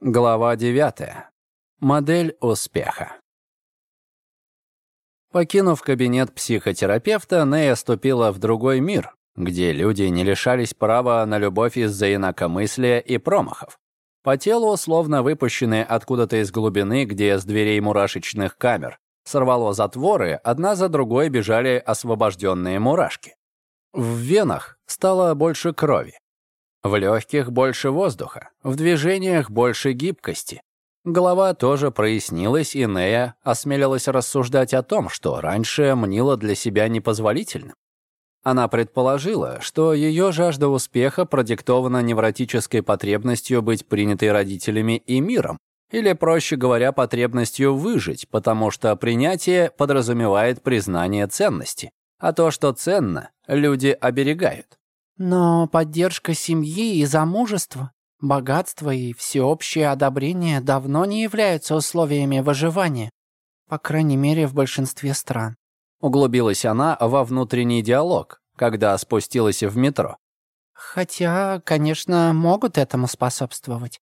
Глава 9. Модель успеха. Покинув кабинет психотерапевта, Нея ступила в другой мир, где люди не лишались права на любовь из-за инакомыслия и промахов. По телу, словно выпущенные откуда-то из глубины, где с дверей мурашечных камер сорвало затворы, одна за другой бежали освобожденные мурашки. В венах стало больше крови. В легких больше воздуха, в движениях больше гибкости. Голова тоже прояснилась, и Нея осмелилась рассуждать о том, что раньше мнила для себя непозволительным. Она предположила, что ее жажда успеха продиктована невротической потребностью быть принятой родителями и миром, или, проще говоря, потребностью выжить, потому что принятие подразумевает признание ценности, а то, что ценно, люди оберегают. Но поддержка семьи и замужества, богатство и всеобщее одобрение давно не являются условиями выживания, по крайней мере, в большинстве стран. Углубилась она во внутренний диалог, когда спустилась в метро. Хотя, конечно, могут этому способствовать.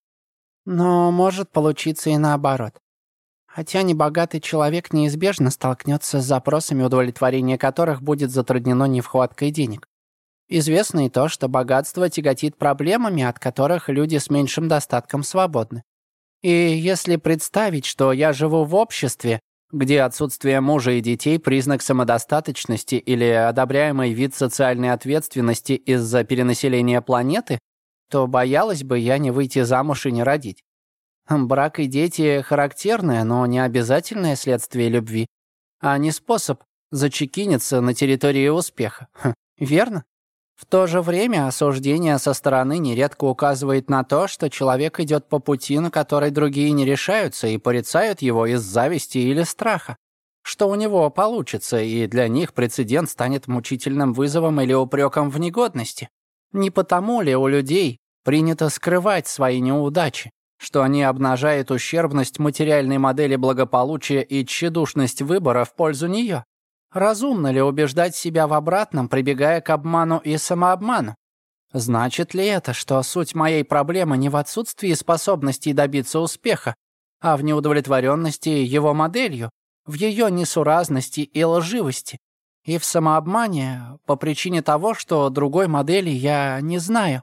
Но может получиться и наоборот. Хотя небогатый человек неизбежно столкнется с запросами, удовлетворения которых будет затруднено нехваткой денег. Известно и то, что богатство тяготит проблемами, от которых люди с меньшим достатком свободны. И если представить, что я живу в обществе, где отсутствие мужа и детей – признак самодостаточности или одобряемый вид социальной ответственности из-за перенаселения планеты, то боялась бы я не выйти замуж и не родить. Брак и дети – характерное, но не обязательное следствие любви, а не способ зачекиниться на территории успеха. Хм, верно? В то же время осуждение со стороны нередко указывает на то, что человек идет по пути, на который другие не решаются и порицают его из зависти или страха. Что у него получится, и для них прецедент станет мучительным вызовом или упреком в негодности. Не потому ли у людей принято скрывать свои неудачи, что они обнажают ущербность материальной модели благополучия и тщедушность выбора в пользу нее? Разумно ли убеждать себя в обратном, прибегая к обману и самообману? Значит ли это, что суть моей проблемы не в отсутствии способностей добиться успеха, а в неудовлетворенности его моделью, в ее несуразности и лживости, и в самообмане по причине того, что другой модели я не знаю?